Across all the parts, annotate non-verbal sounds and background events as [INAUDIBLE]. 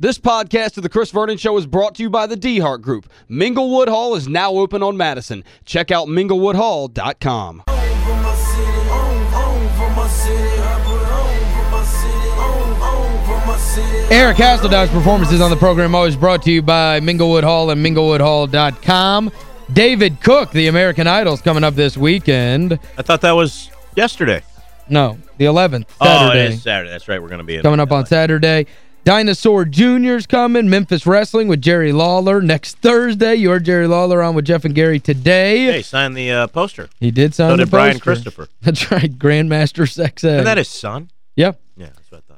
This podcast of The Chris Vernon Show is brought to you by the DeHart Group. Minglewood Hall is now open on Madison. Check out minglewoodhall.com. Eric Hasseltine performances on the program always brought to you by Minglewood Hall and minglewoodhall.com. David Cook, the American Idol's coming up this weekend. I thought that was yesterday. No, the 11th, Saturday. Oh, it is Saturday. That's right. We're going to be in Coming up on Saturday. Dinosaur Jr.'s coming. Memphis Wrestling with Jerry Lawler next Thursday. You're Jerry Lawler on with Jeff and Gary today. Hey, sign the uh, poster. He did sign so the did Brian. Christopher. [LAUGHS] That's right, Grandmaster Sexay. Isn't that his son? Yep.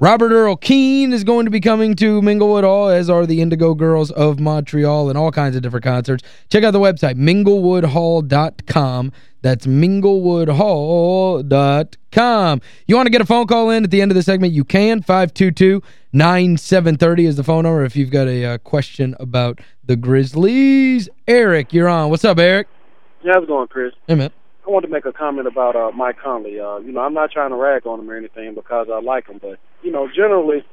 Robert Earl Keen is going to be coming to Minglewood Hall, as are the Indigo Girls of Montreal and all kinds of different concerts. Check out the website, minglewoodhall.com. That's minglewoodhall.com. You want to get a phone call in at the end of the segment, you can. 522-9730 is the phone number if you've got a uh, question about the Grizzlies. Eric, you're on. What's up, Eric? Yeah, how's it going, Chris? Hey, man. I wanted to make a comment about uh, Mike Conley. Uh, you know, I'm not trying to rag on him or anything because I like him, but you know, generally,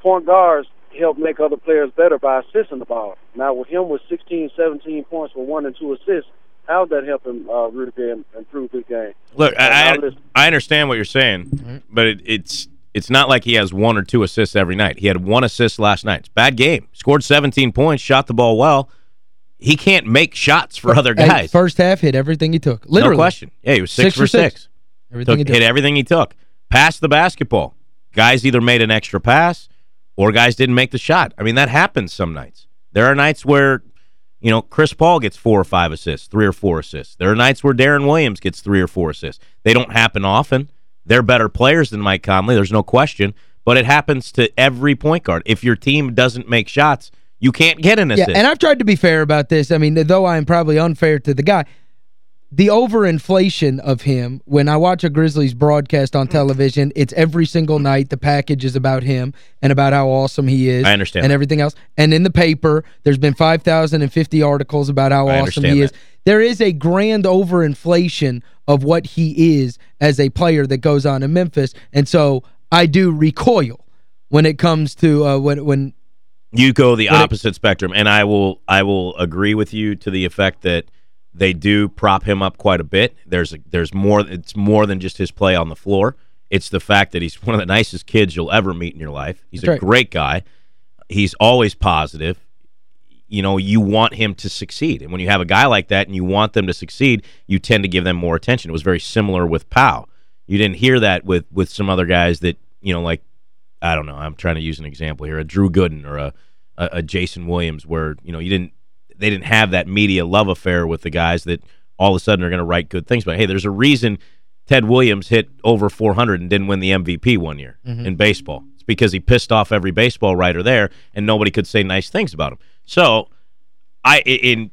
point guards help make other players better by assisting the ball. Now, with him with 16, 17 points for one and two assists, how would that help him uh, really improve his game? Look, I. I understand what you're saying, but it, it's it's not like he has one or two assists every night. He had one assist last night. It's a bad game. Scored 17 points, shot the ball well. He can't make shots for other Hey, guys. first half hit everything he took. Literally. No question. Yeah, he was six, Six for six. six. Everything took. hit everything he took. Passed the basketball. Guys either made an extra pass or guys didn't make the shot. I mean, that happens some nights. There are nights where, you know, Chris Paul gets four or five assists, three or four assists. There are nights where Deron Williams gets three or four assists. They don't happen often. They're better players than Mike Conley. There's no question. But it happens to every point guard. If your team doesn't make shots, you can't get an assist. Yeah, and I've tried to be fair about this. I mean, though I'm probably unfair to the guy, the overinflation of him, when I watch a Grizzlies broadcast on television, it's every single night the package is about him and about how awesome he is. I understand And that. everything else. And in the paper, there's been 5,050 articles about how I awesome he is. There is a grand overinflation of what he is as a player that goes on in Memphis. And so I do recoil when it comes to uh, when when You go the When it- opposite spectrum, and I will I will agree with you to the effect that they do prop him up quite a bit. There's a, there's more. It's more than just his play on the floor. It's the fact that he's [LAUGHS] one of the nicest kids you'll ever meet in your life. He's That's a right. great guy. He's always positive. You know, you want him to succeed, and when you have a guy like that and you want them to succeed, you tend to give them more attention. It was very similar with Powell. You didn't hear that with with some other guys that you know, like I don't know. I'm trying to use an example here, a Drew Gooden or a, a a Jason Williams, where you know you didn't they didn't have that media love affair with the guys that all of a sudden are going to write good things. But hey, there's a reason Ted Williams hit over 400 and didn't win the MVP one year mm-hmm. in baseball. It's because he pissed off every baseball writer there, and nobody could say nice things about him. So, I in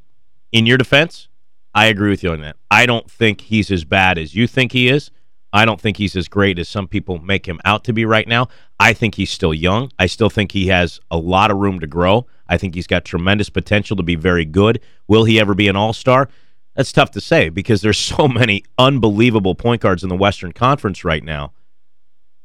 in your defense, I agree with you on that. I don't think he's as bad as you think he is. I don't think he's as great as some people make him out to be right now. I think he's still young. I still think he has a lot of room to grow. I think he's got tremendous potential to be very good. Will he ever be an all-star? That's tough to say because there's [LAUGHS] so many unbelievable point guards in the Western Conference right now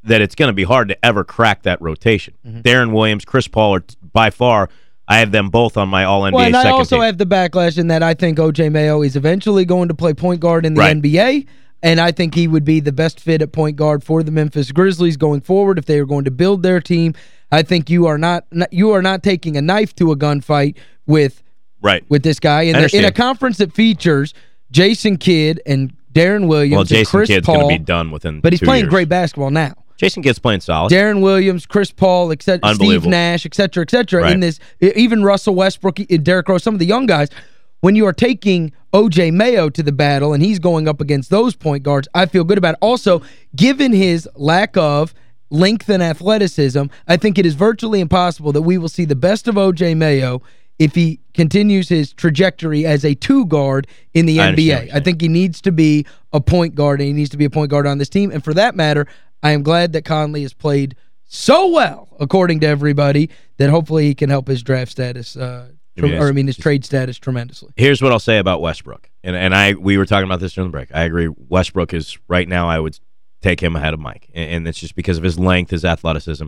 that it's going to be hard to ever crack that rotation. Mm-hmm. Deron Williams, Chris Paul are by far I have them both on my all-NBA Well, and I also team. have the backlash in that I think O.J. Mayo is eventually going to play point guard in the Right. NBA, and I think he would be the best fit at point guard for the Memphis Grizzlies going forward if they are going to build their team. I think you are not you are not taking a knife to a gunfight with right. with this guy in, the, in a conference that features Jason Kidd and Deron Williams Well, and Jason Chris Kidd's Paul. going to be done within But he's playing years. great basketball now. Jason Kidd's playing solid. Deron Williams, Chris Paul, et cetera, Steve Nash, et cetera, et cetera, Right. in this, even Russell Westbrook, Derrick Rose, some of the young guys, when you are taking O.J. Mayo to the battle and he's going up against those point guards, I feel good about it. Also, given his lack of length and athleticism, I think it is virtually impossible that we will see the best of O.J. Mayo if he continues his trajectory as a two-guard in the I NBA. I think he needs to be a point guard, and he needs to be a point guard on this team. And for that matter, I am glad that Conley has played so well, according to everybody, that hopefully he can help his draft status, uh, I or I mean his trade status tremendously. Here's what I'll say about Westbrook. And and I we were talking about this during the break. I agree Westbrook is right now I would take him ahead of Mike. And, and it's just because of his length, his athleticism.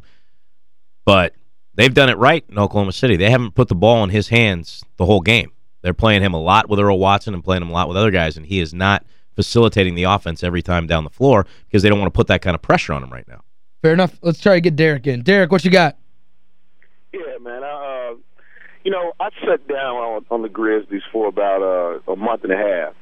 But They've done it right in Oklahoma City. They haven't put the ball in his hands the whole game. They're playing him a lot with Earl Watson and playing him a lot with other guys, and he is not facilitating the offense every time down the floor because they don't want to put that kind of pressure on him right now. Fair enough. Let's try to get Derek in. Derek, what you got? Yeah, man. You know, I sat down on, on the Grizzlies for about uh, a month and a half,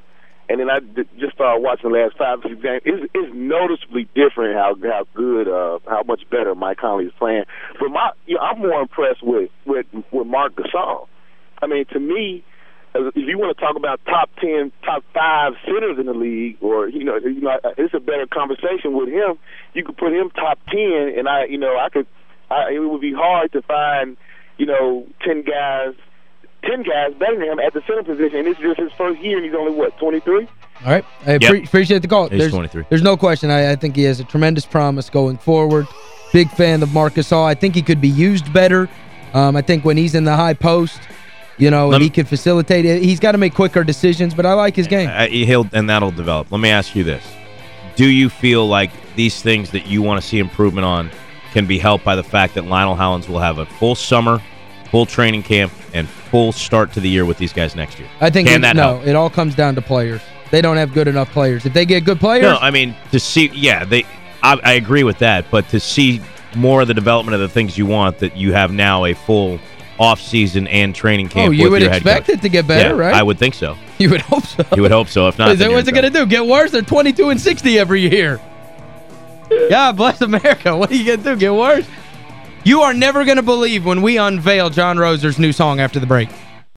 and then I just started watching the last five six games. It's, it's noticeably different how how good, uh, how much better Mike Conley is playing. But my, you know, I'm more impressed with with with Marc Gasol. I mean, to me, if you want to talk about top ten, top five centers in the league, or you know, you know, it's a better conversation with him. You could put him top ten, and I, you know, I could. I, it would be hard to find, you know, ten guys, ten guys better than him at the center position. And this is just his first year, and he's only what twenty three. All right. I yep. appreciate the call. He's there's, 23. There's no question. I, I think he has a tremendous promise going forward. Big fan of Marcus Gasol. I think he could be used better. Um, I think when he's in the high post, you know, and he can facilitate it. He's got to make quicker decisions, but I like his game. Uh, he'll And that'll develop. Let me ask you this. Do you feel like these things that you want to see improvement on can be helped by the fact that Lionel Hollins will have a full summer, full training camp, and full start to the year with these guys next year? I think can it, that no, help? it all comes down to players. They don't have good enough players. If they get good players... No, I mean, to see, yeah, they. I, I agree with that, but to see more of the development of the things you want, that you have now a full off-season and training oh, camp Oh, you would expect it to get better, yeah, right? I would think so. [LAUGHS] You would hope so. You would hope so. If not, Is what's it going to do? Get worse? They're 22 and 60 every year. God bless America. [LAUGHS] What are you going to do? Get worse? You are never going to believe when we unveil John Roser's new song after the break.